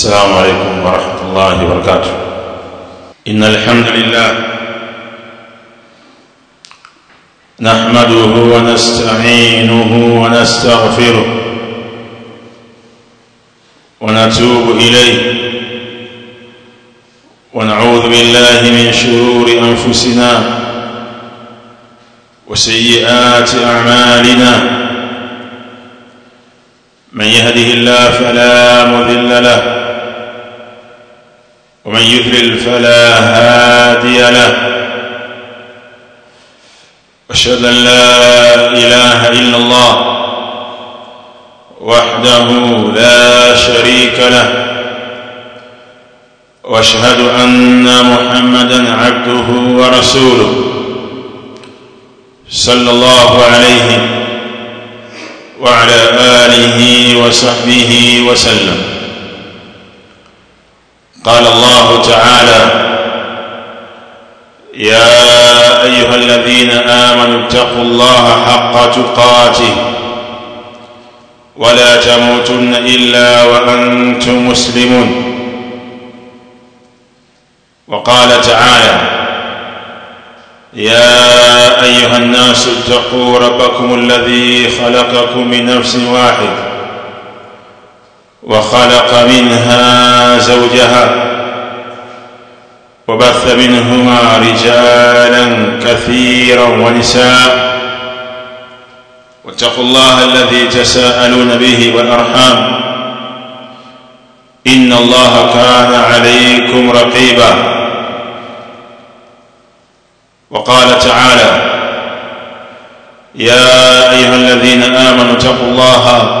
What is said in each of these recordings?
السلام عليكم ورحمة الله وبركاته. إن الحمد لله نحمده ونستعينه ونستغفره ونتوب إليه. ونعوذ بالله من شرور أنفسنا وسيئات أعمالنا. من يهده الله فلا مذل له ومن يذلل فلا هادي له. أشهد أن لا إله إلا الله وحده لا شريك له. وأشهد أن محمدا عبده ورسوله صلى الله عليه وعلى آله وصحبه وسلم. قال الله تعالى يا أيها الذين آمنوا اتقوا الله حق تقاته ولا تموتن إلا وأنتم مسلمون. وقال تعالى يا أيها الناس اتقوا ربكم الذي خلقكم من نفس واحد وخلق منها زوجها وبث منهما رجالا كثيرا ونساء واتقوا الله الذي تساءلون به والأرحام إن الله كان عليكم رقيبا وقال تعالى يا أيها الذين آمنوا اتقوا الله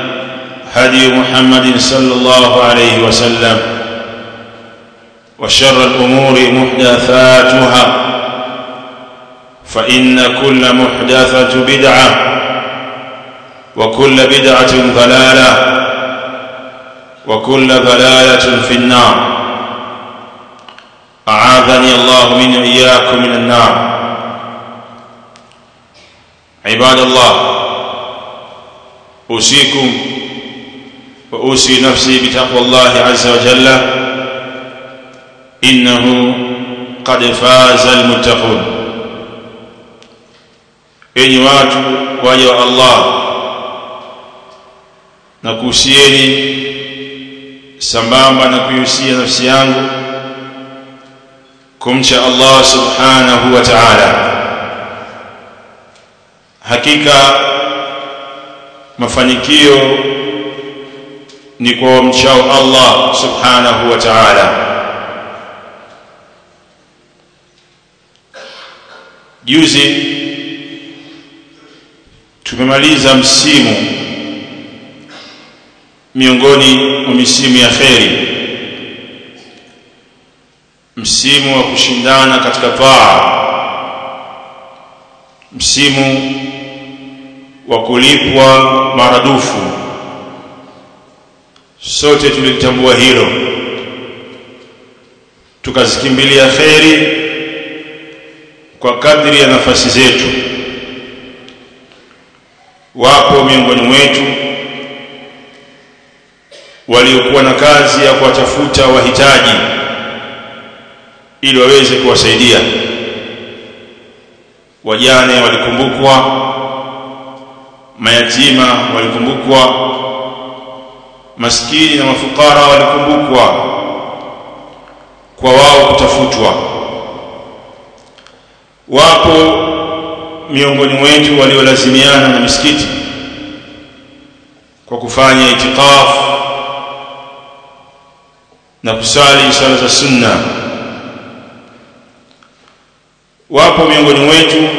هدي محمد صلى الله عليه وسلم وشر الأمور محدثاتها فإن كل محدثة بدعة وكل بدعة ضلالة وكل ضلالة في النار. أعاذني الله من إياكم من النار. عباد الله أوصيكم وأوصي نفسي بتقوى الله عز وجل إنه قد فاز المتقون enyi watu waja wa Allah na kuhusieni sambamba na kuihusia nafsi yangu kumcha Allah subhanahu wa ta'ala hakika mafanikio ni kwa mchao Allah subhanahu wa ta'ala. Juzi tumemaliza msimu miongoni mwa misimu ya kheri. Msimu wa kushindana katika taa. Msimu wa kulipwa maradufu sote tulitambua hilo. Tukazikimbilia kheri kwa kadri ya nafasi zetu. Wapo miongoni mwetu waliokuwa na kazi ya kuwatafuta wahitaji ili waweze kuwasaidia. Wajane walikumbukwa mayatima walikumbukwa maskini na mafukara walikumbukwa kwa wao kutafutwa. Wapo miongoni mwetu waliolazimiana na misikiti kwa kufanya itikaf na kusali sala za sunna. Wapo miongoni mwetu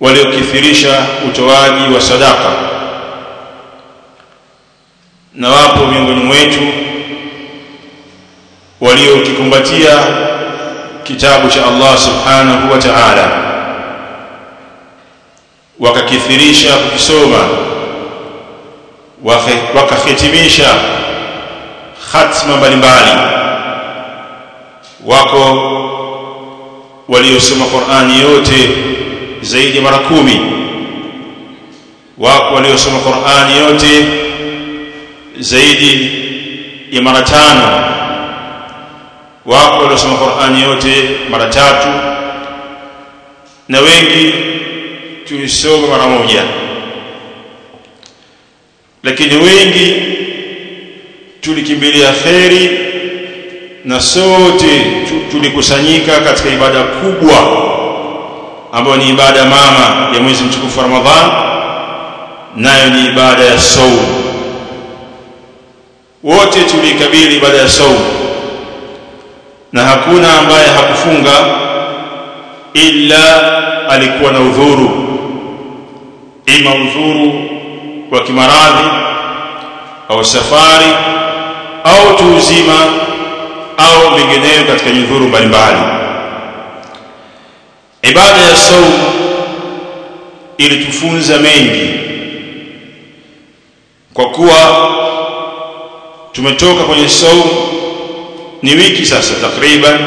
waliokithirisha utoaji wa sadaka na wapo miongoni mwetu waliokikumbatia kitabu cha Allah subhanahu wa ta'ala wakakithirisha kukisoma wakahitimisha khatma mbalimbali. Wako waliosoma Qur'ani yote zaidi ya mara kumi. Wako waliosoma Qur'ani yote zaidi ya mara tano. Wako waliosoma Qur'ani yote mara tatu na wengi tulisoma mara moja. Lakini wengi tulikimbilia kheri na sote tulikusanyika katika ibada kubwa ambayo ni ibada mama ya mwezi mtukufu wa Ramadhan. Nayo ni ibada ya saum wote tuliikabili ibada ya saumu. Na hakuna ambaye hakufunga ila alikuwa na udhuru. Ima udhuru wa kimaradhi au safari au tuuzima au vinginevyo katika nyudhuru mbalimbali. Ibada ya saumu ilitufunza mengi. Kwa kuwa tumetoka kwenye saumu ni wiki sasa takriban.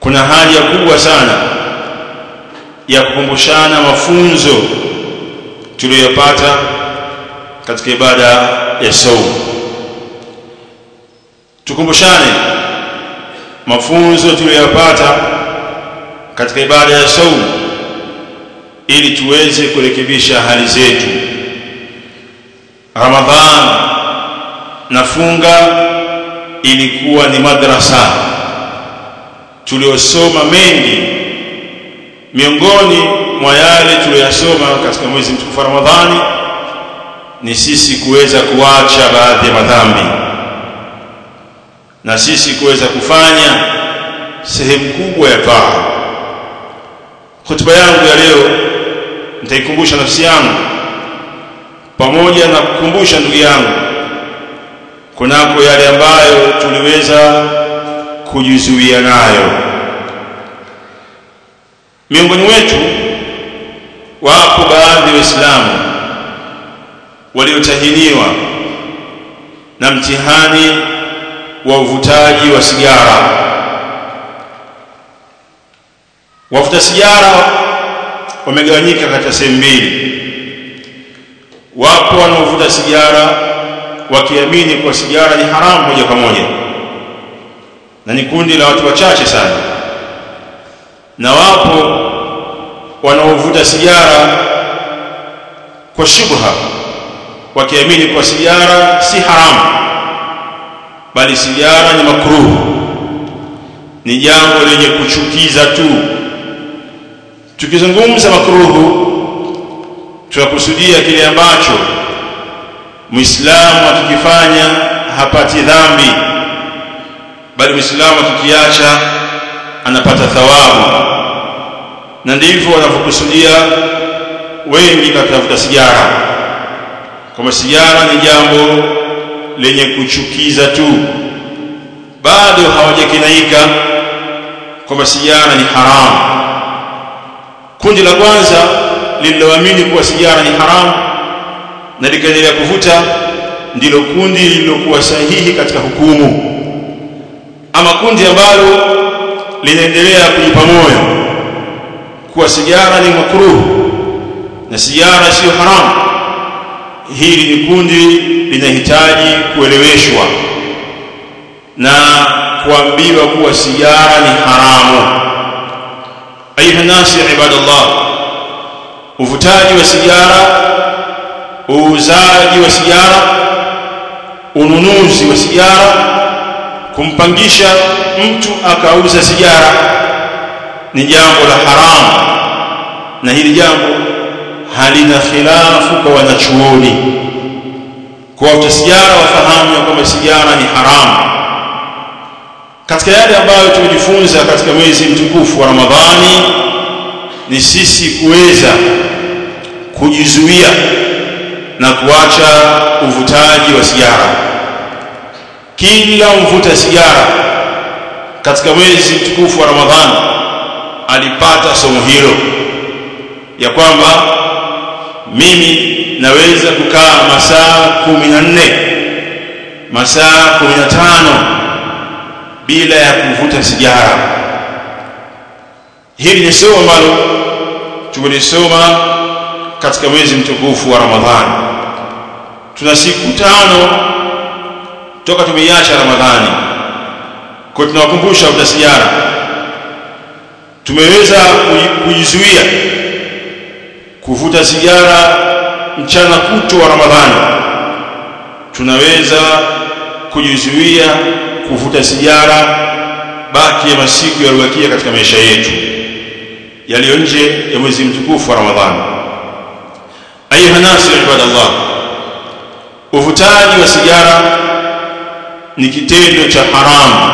Kuna haja kubwa sana ya kukumbushana mafunzo tuliyopata katika ibada ya saumu tukumbushane mafunzo tuliyopata katika ibada ya saumu ili tuweze kurekebisha hali zetu nafunga ilikuwa ni madrasa. Tuliosoma mengi. Miongoni mwa yale tuliyosoma katika mwezi mtukufu ramadhani ni sisi kuweza kuacha baadhi ya madhambi. Na sisi kuweza kufanya sehemu kubwa ya taa hotuba yangu ya leo nitaikumbusha nafsi yangu. Pamoja na kukumbusha ndugu yangu kunako yale ambayo tuliweza kujizuia nayo. Miongoni wetu wapo baadhi ya waislamu waliotahiniwa na mtihani wa uvutaji wa sigara. Wavuta sigara wamegawanyika katika sehemu mbili. Wapo wanaovuta sigara wakiamini kuwa sigara ni haramu moja kwa moja. Na ni kundi la watu wachache sana. Na wapo wanaovuta sigara kwa shubha wakiamini kuwa sigara si haramu bali sigara ni makruhu ni jambo lenye kuchukiza tu. Tukizungumza makruhu tunakusudia kile ambacho muislamu akikifanya hapati dhambi bali muislamu akikiacha anapata thawabu. Na ndivyo wanavyokusudia wengi katika sijara kwamba sigara ni jambo lenye kuchukiza tu. Bado hawajakinaika kwamba sijara ni haramu. Kundi la kwanza lililoamini kuwa sijara ni haramu na likaendelea kuvuta ndilo kundi lililokuwa sahihi katika hukumu. Ama kundi ambalo linaendelea kujipa moyo kuwa sigara ni makruhu na sigara siyo haramu hili ni kundi linahitaji kueleweshwa na kuambiwa kuwa sigara ni haramu. Ayuha nasi ibadallah uvutaji wa sigara uuzaji wa sigara ununuzi wa sigara kumpangisha mtu akauza sigara ni jambo la haramu. Na hili jambo halina khilafu kwa wanachuoni. Kwa watu sigara wafahamu ya kwamba sigara ni haramu. Katika yale ambayo tumejifunza katika mwezi mtukufu wa Ramadhani ni sisi kuweza kujizuia na kuacha uvutaji wa sigara. Kila mvuta sigara katika mwezi mtukufu wa Ramadhani alipata somo hilo ya kwamba mimi naweza kukaa masaa 14 masaa 15 bila ya kuvuta sigara. Hili ni somo ambalo tumelisoma katika mwezi mtukufu wa Ramadhani. Tuna siku tano toka tumeiacha Ramadhani. Kwa tunawakumbusha wavuta sigara tumeweza kujizuia kuvuta sigara mchana kutu wa Ramadhani. Tunaweza kujizuia kuvuta sigara baki ya masiku yaliyobakia katika maisha yetu yaliyo nje ya mwezi mtukufu wa Ramadhani ayuha nasu ibadallah. Uvutaji wa sigara ni kitendo cha haramu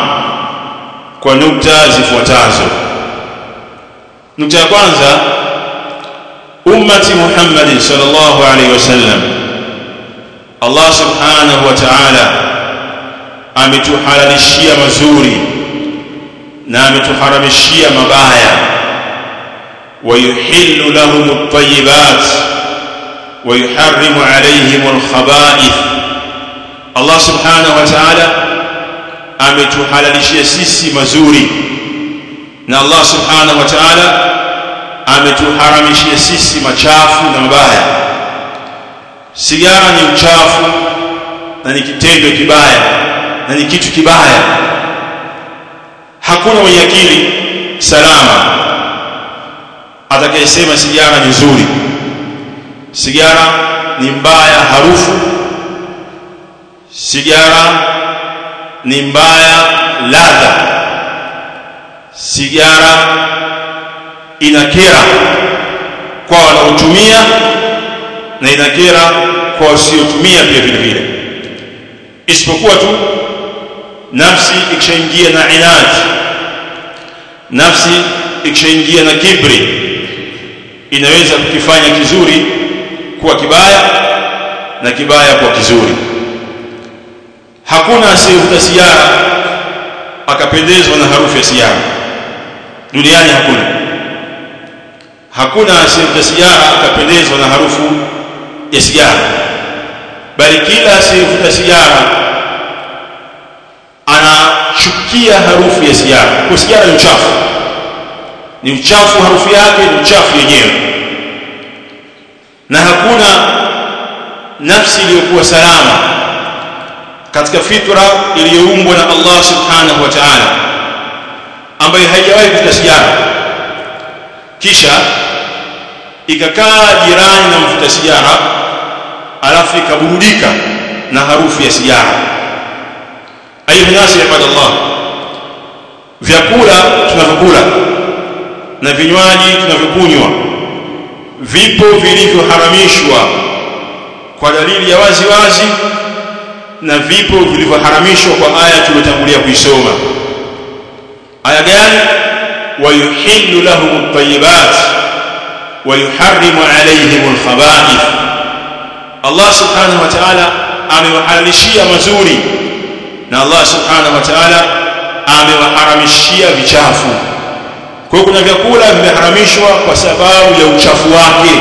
kwa nukta zifuatazo. Nukta ya kwanza ummati Muhammad sallallahu alaihi wasallam Allah subhanahu wa ta'ala ametuhalalishia mazuri na ametuharamishia mabaya. Wa wayuhillu lahum at-tayyibat. ويحرم عليهم الخبائث الله سبحانه وتعالى ametuhalalishia sisi mazuri na Allah subhanahu wa ta'ala ametuharamishia sisi machafu na mabaya sigara ni uchafu na ni kitendo kibaya na ni kitu kibaya hakuna mwenye akili salama atakayesema sigara ni nzuri sigara ni mbaya harufu. Sigara ni mbaya ladha. Sigara inakera kwa wanaotumia na inakera kwa wasiotumia pia vile vile. Isipokuwa tu nafsi ikishaingia na inaji nafsi ikishaingia na kibri inaweza kukifanya kizuri kuwa kibaya na kibaya kuwa kizuri. Hakuna asiyevuta sigara akapendezwa na harufu ya sigara duniani hakuna. Hakuna asiyevuta sigara akapendezwa na harufu ya sigara. Bali kila asiyevuta sigara anachukia harufu ya sigara kwa sigara ni uchafu. Ni uchafu harufu yake ni uchafu yenyewe na hakuna nafsi iliyokuwa salama katika fitra iliyoumbwa na Allah subhanahu wa ta'ala ambayo haijawahi kuvuta sigara kisha ikakaa jirani na mvuta sijara alafu ikaburudika na harufu ya sijara ayuha nasi ibadallah vyakula tunavyokula na vinywaji tunavyokunywa vipo vilivyoharamishwa kwa dalili ya wazi wazi na vipo vilivyoharamishwa kwa aya tuliyotangulia kuisoma. Aya gani? Wayuhillu lahum at-tayyibat wa yuharrimu alayhim al-khaba'ith. Allah subhanahu wa ta'ala amewahalalishia mazuri na Allah subhanahu wa ta'ala amewaharamishia vichafu kwa kuna vyakula vimeharamishwa kwa sababu ya uchafu wake.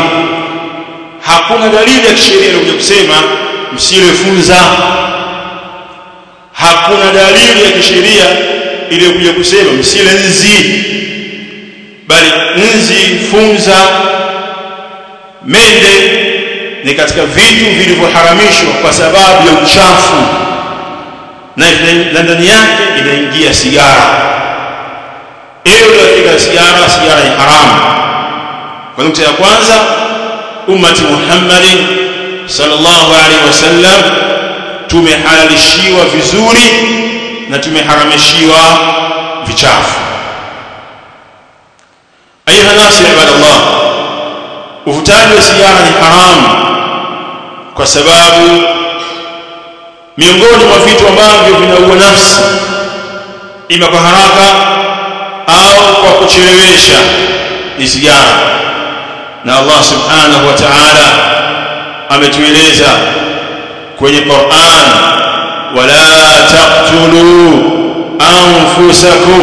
Hakuna dalili ya kisheria iliyokuja kusema msile funza hakuna dalili ya kisheria iliyokuja kusema msile nzi. Bali nzi funza mende ni katika vitu vilivyoharamishwa kwa sababu ya uchafu. Na ndani yake inaingia sigara ewe katika sigara sigara ni haramu. Kwa nukta ya kwanza ummati Muhammadin sallallahu alaihi wasallam tumehalalishiwa vizuri na tumeharamishiwa vichafu. Ayuha nasi ibadallah uvutaji wa sigara ni haramu kwa sababu miongoni mwa vitu ambavyo vinaua nafsi ima kwa haraka au kwa kuchelewesha ni sigara na Allah subhanahu wa ta'ala ametueleza kwenye Qur'an wala taqtulu anfusakum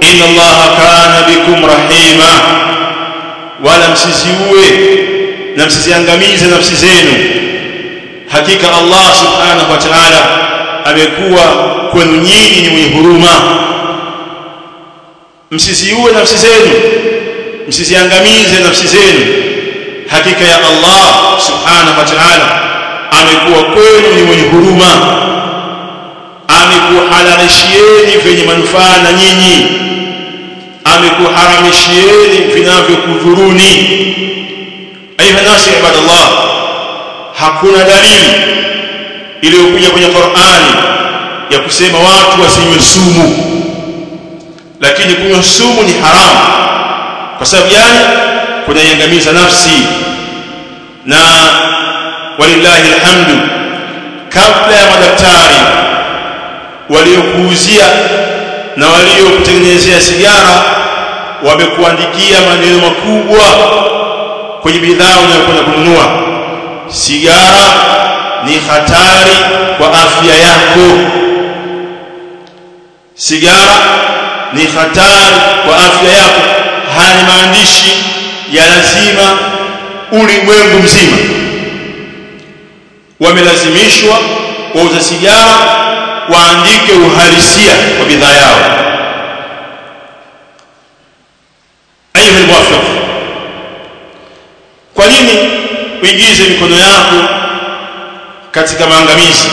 inna allaha kana bikum rahima. Wala msiziue na msiziangamize nafsi zenu. Hakika Allah subhanahu wa ta'ala amekuwa kwenu nyinyi ni mwenye huruma msiziue nafsi zenu. Msiziangamize nafsi zenu. Hakika ya Allah subhanahu wa ta'ala amekuwa kwenu ni mwenye huruma. Amekuhalalishieni vyenye manufaa na nyinyi. Amekuharamishieni vinavyokudhuruni. Ayuha nasi ibadallah hakuna dalili iliyokuja kwenye Qur'ani ya kusema watu wasinywe sumu lakini kunywa sumu ni haramu kwa sababu gani? Kunaiangamiza nafsi. Na walillahi alhamdu kabla ya madaktari waliokuuzia na waliokutengenezea sigara wamekuandikia maneno makubwa kwenye bidhaa unayokwenda kununua. Sigara ni hatari kwa afya yako. Sigara ni hatari kwa afya yako. Haya ni maandishi ya lazima ulimwengu mzima. Wamelazimishwa wauza sigara waandike uhalisia wa bidhaa yao. Ayuha almuwaffiq kwa nini uingize mikono yako katika maangamizi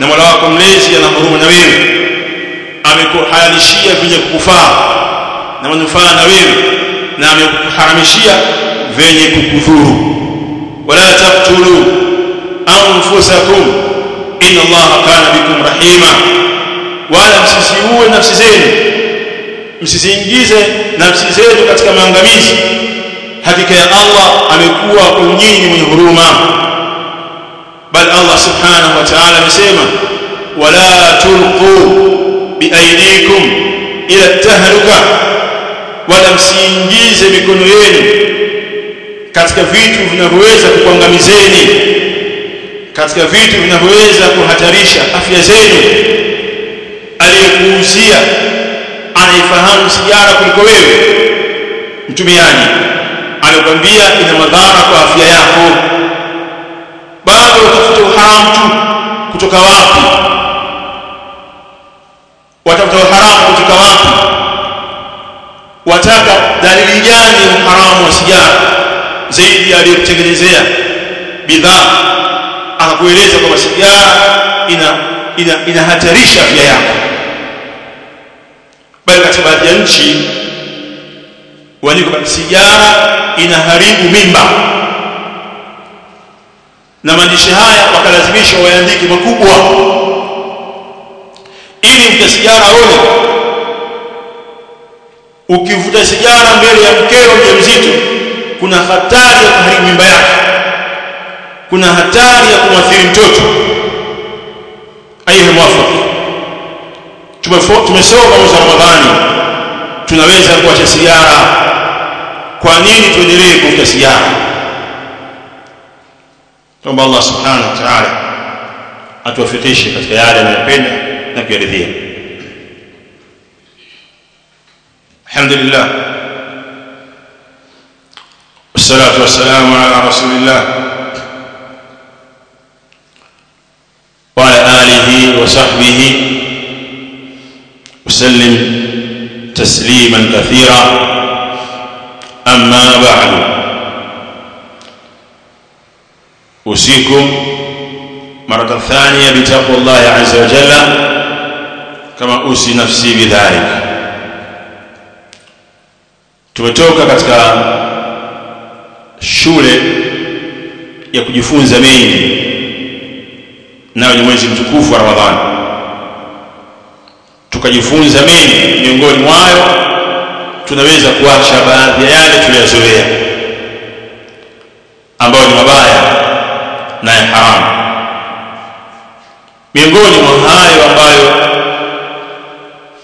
na Mola wako mlezi ana huruma na wewe amekuhalalishia vyenye kukufaa na manufaa na wewe na amekuharamishia vyenye kukudhuru. Wala taqtulu anfusakum inna allaha kana bikum rahima. Wala msisiue nafsi zenu msisiingize nafsi zenu katika maangamizi. Hakika ya Allah amekuwa kwa mwenye huruma. Bal Allah subhanahu wa ta'ala amesema wala tulqu biaidikum ila tahluka wala msiingize mikono yenu katika vitu vinavyoweza kukuangamizeni katika vitu vinavyoweza kuhatarisha afya zenu. Aliyekuuzia anaifahamu sigara kuliko wewe. Mtumiaji amekwambia ina madhara kwa afya yako. Bado utafuta uhamu kutoka wapi watafuta uharamu kutoka wapi wataka dalili gani uharamu wa sigara? Zaidi aliyotengenezea bidhaa akakueleza kwamba sigara ina ina inahatarisha afya yako. Bali katika baadhi ya nchi waliko sigara inaharibu mimba. Na maandishi haya wakalazimisha waandike makubwa. Ili mta sijara aone ukivuta sigara mbele ya mkeo mjamzito kuna hatari ya kuharibu mimba yake kuna hatari ya kumwathiri mtoto. Ayuha mwafaq tumesoma mwezi ramadhani. Tunaweza kuacha sigara. Kwa nini tuendelee kuvuta sigara? Tuomba Allah subhanahu wa ta'ala atuwafikishe katika yale anayopenda na kuyaridhia alhamdulillah والصلاة والسلام على رسول الله. وعلى آله وصحبه وسلم تسليما كثيرا. أما بعد. أوصيكم مرة ثانية بتقوى الله عز وجل. كما أوصي نفسي بذلك. Tumetoka katika shule ya kujifunza mengi nayo ni mwezi mtukufu wa Ramadhani. Tukajifunza mengi miongoni mwayo tunaweza kuacha baadhi ya yale tuliyozoea ambayo ni mabaya na ya haramu. Miongoni mwa hayo ambayo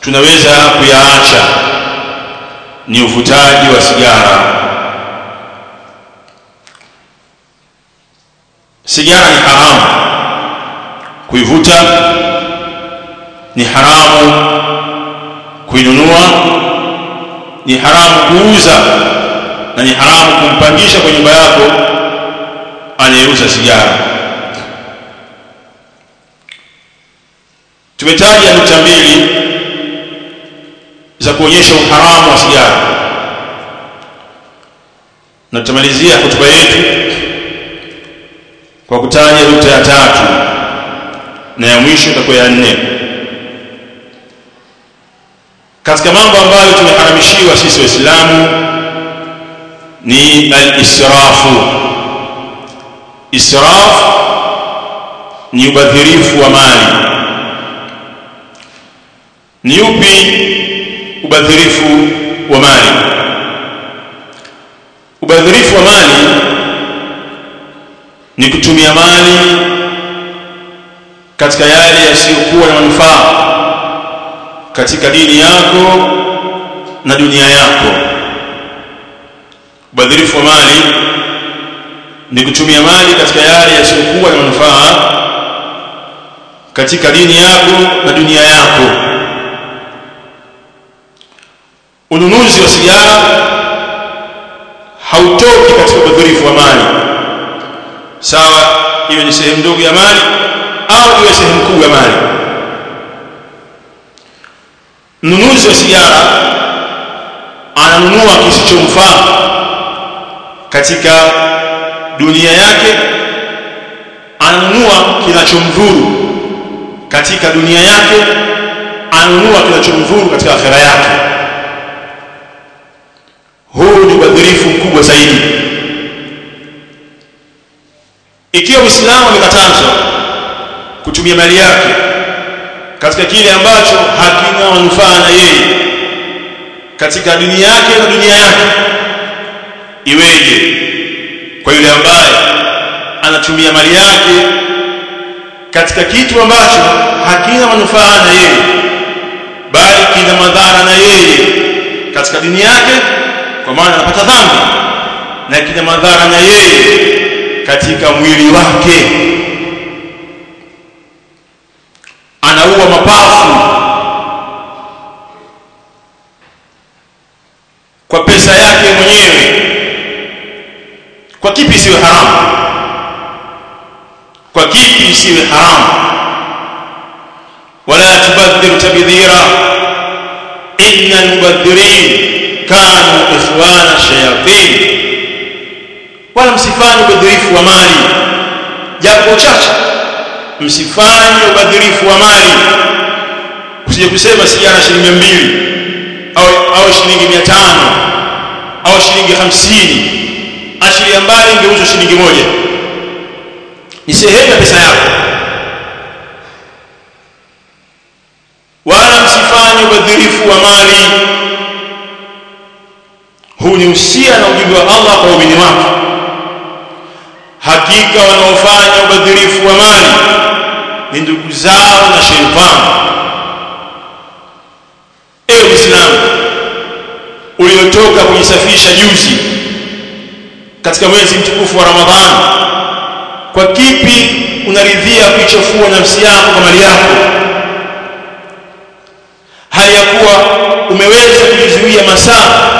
tunaweza kuyaacha ni uvutaji wa sigara. Sigara ni haramu. Kuivuta ni haramu. Kuinunua ni haramu. Kuuza na ni haramu. Kumpangisha kwa nyumba yako anayeuza sigara. Tumetaja nukta mbili za kuonyesha uharamu wa sigara na tutamalizia hotuba yetu kwa kutaja nukta ya tatu na ya mwisho itakuwa ya nne. Katika mambo ambayo tumeharamishiwa sisi waislamu ni al-israfu. Israf ni ubadhirifu wa mali. Ni upi ubadhirifu wa mali. Ubadhirifu wa mali ni kutumia mali katika yale yasiyokuwa na manufaa katika dini yako na dunia yako. Ubadhirifu wa mali ni kutumia mali katika yale yasiyokuwa na manufaa katika dini yako na dunia yako ununuzi wa sigara hautoki katika ubadhirifu wa mali. Sawa iwe ni sehemu ndogo ya mali au iwe sehemu kubwa ya mali. Mnunuzi wa sigara ananunua kisichomfaa katika dunia yake ananunua kinachomdhuru katika dunia yake ananunua kinachomdhuru katika akhera yake huu ni ubadhirifu mkubwa zaidi. Ikiwa muislamu amekatazwa kutumia mali yake katika kile ambacho hakina manufaa na yeye katika dunia yake na dunia yake iweje kwa yule ambaye anatumia mali yake katika kitu ambacho hakina manufaa na yeye bali kina madhara na yeye katika dini yake kwa maana anapata dhambi na kina madhara na yeye katika mwili wake. Anaua mapafu kwa pesa yake mwenyewe. Kwa kipi isiwe haramu? Kwa kipi isiwe haramu? Wala tubadhir tabdhira. Inna al-mubadhirin kanu ikhwana shayatin wala msifanye ubadhirifu wa mali. Japo chache msifanye ubadhirifu wa mali. Usije kusema sigara shilingi mbili au au shilingi 500 au shilingi 50 ashiria mbali ingeuzwa shilingi moja. Ni sehemu ya pesa yako. Wala msifanye ubadhirifu wa mali huu ni usia na ujumbe wa Allah kwa waumini wake. Hakika wanaofanya ubadhirifu wa mali ni ndugu zao na sheitani ewe muislamu uliotoka kujisafisha juzi katika mwezi mtukufu wa ramadhani kwa kipi unaridhia kuichafua nafsi yako kwa mali yako? Hali ya kuwa umeweza kujizuia masaa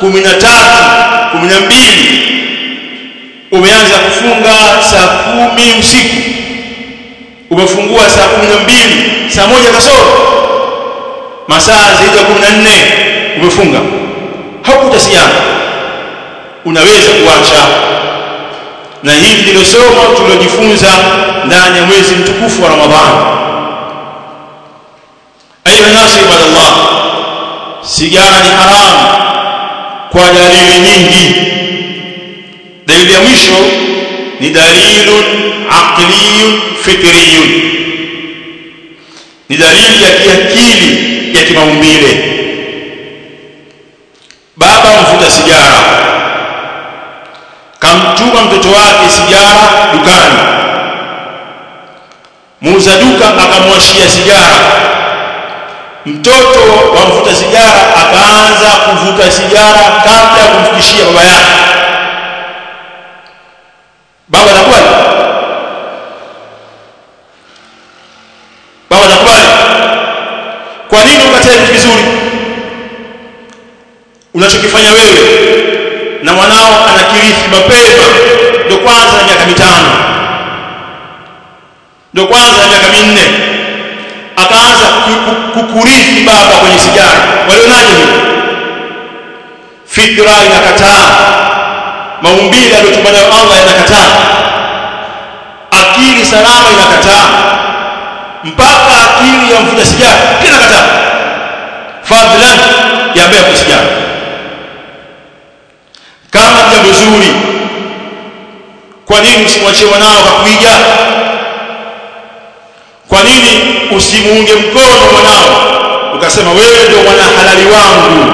kumi na tatu kumi na mbili umeanza kufunga saa kumi usiku. Umefungua saa kumi na mbili saa moja kasoro. Masaa zaidi ya kumi na nne umefunga. Hakutasiana unaweza kuacha. Na hili ndilo somo tulilojifunza ndani ya mwezi mtukufu wa ramadhani. Ayuha nasu ibadallah sigara ni haramu kwa dalili nyingi. Dalili ya mwisho ni dalilun aqliyun fikriyun. Ni dalili ya kiakili ya kimaumbile. Baba mvuta sigara. Kamtuma mtoto wake sigara dukani. Muuza duka akamwashia sigara mtoto wa mvuta sigara akaanza kuvuta sigara kabla ya kumfikishia baba yake. Baba anakubali? Baba anakubali? Kwa nini ukatae vitu vizuri? Unachokifanya wewe na mwanao anakirithi mapema ndio kwanza miaka mitano ndio kwanza miaka minne kukurithi baba kwenye sigara. Walionaje hivi fikra inakataa. Maumbile aliyotumba nayo Allah yanakataa. Akili salama inakataa. Mpaka akili ya mvuta sigara inakataa. Fadlan ya mbea sigara. Kama jambo zuri kwa nini usimwachie mwanao kakuiga kwa nini usimuunge mkono mwanao? Ukasema wewe ndio mwana halali wangu.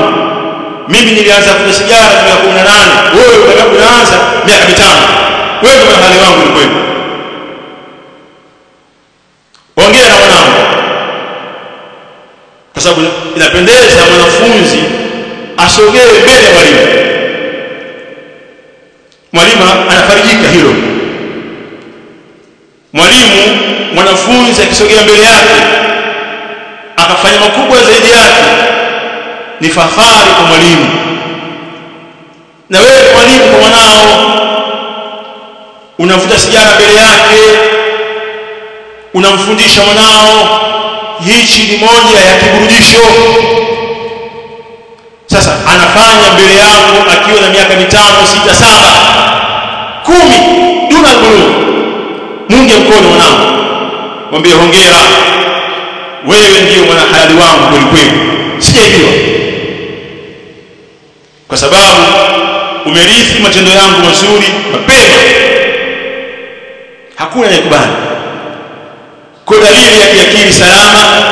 Mimi nilianza kunywa sigara miaka 18 wewe unaanza miaka mitano. Wewe ndio mwana halali wangu kweli. Ongea na mwanao kwa sababu inapendeza mwanafunzi asogee mbele ya mwalimu. Mwalimu anafarijika hilo mwalimu mwanafunzi akisogea mbele yake akafanya makubwa zaidi yake ni fahari kwa mwalimu. Na wewe mwalimu kwa mwanao unavuta sijara mbele yake unamfundisha mwanao hichi ni moja ya kiburudisho. Sasa anafanya mbele yangu akiwa na miaka mitano sita saba kumi duna gulu munge mkono mwanangu mwambie hongera. Wewe ndiyo mwana halali wangu kweli kweli. Kwa sababu umerithi matendo yangu mazuri mapema. Hakuna yakubali kwa dalili ya kiakili salama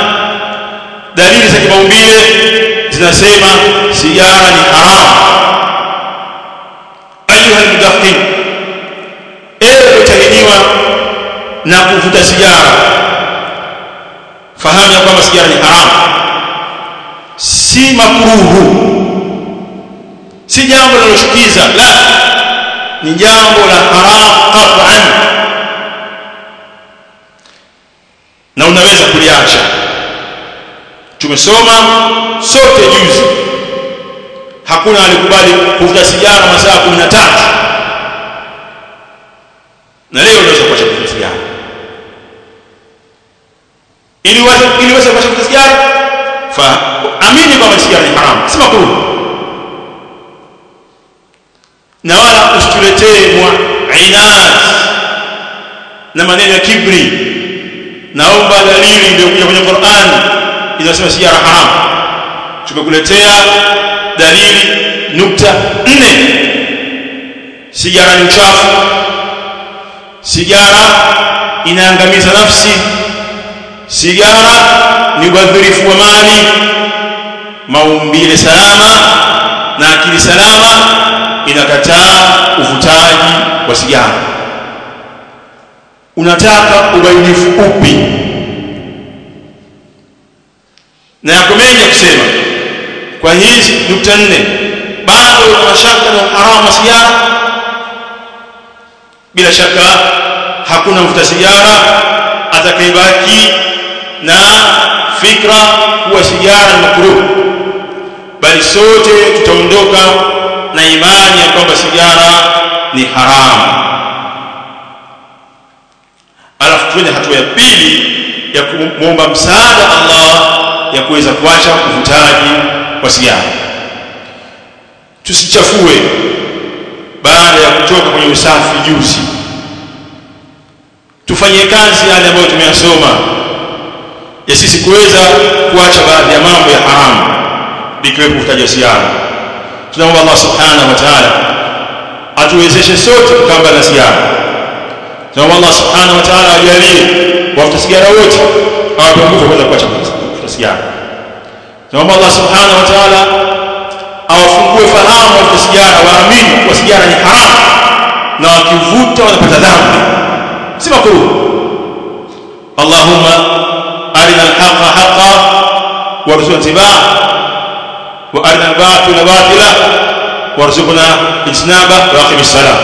dalili za kimaumbile zinasema sijara ni haramu. Ayuha almudakhin ewe utahiniwa na kuvuta sigara fahamu ya kwamba sigara ni haramu. Si makruhu. Si jambo linaloshukiza la. Ni jambo la haram qat'an na unaweza kuliacha. Tumesoma sote juzi. Hakuna alikubali kuvuta sigara masaa 13 na leo unaweza kuacha kuvuta sigara ili wewe ili kuacha kuvuta sigara fa amini kwamba sigara ni haramu si makruh na wala usituletee muinat na maneno ya kibri. Naomba dalili iliyokuja kwenye Qur'an inasema sigara haramu tumekuletea dalili nukta nne. Sigara ni uchafu sigara inaangamiza nafsi sigara ni ubadhirifu wa mali maumbile salama na akili salama inakataa uvutaji wa sigara. Unataka ubainifu upi? Na yako mengi kusema. Kwa hizi nukta nne bado una mashaka na haramu wa sigara? Bila shaka hakuna mvuta sigara atakayebaki na fikra kuwa sigara ni makruh. Bali sote tutaondoka na imani ya kwamba sigara ni haramu alafu tuende hatua ya pili ya kumwomba msaada Allah ya kuweza kuacha uvutaji wa sigara tusichafue baada ya kutoka kwenye usafi juzi. Tufanye kazi yale ambayo tumeyasoma ya sisi kuweza kuacha baadhi ya mambo ya haramu ikiwepo kutaja wa sigara tunaomba Allah subhanahu wa ta'ala atuwezeshe sote kukamba na sigara tunaomba Allah subhanahu wa ta'ala ajalie wafuta wote awape nguvu kuweza kuacha kufuta sigara tunaomba Allah subhanahu wa ta'ala awafungue fahamu wafuta sigara waamini kuwa sigara ni haramu na wakivuta wanapata dhambi. Si makruh Allahumma أرنا الحق حقا وارزقنا اتباعه وأرنا الباطل باطلا وارزقنا اجتنابه وأقم السلام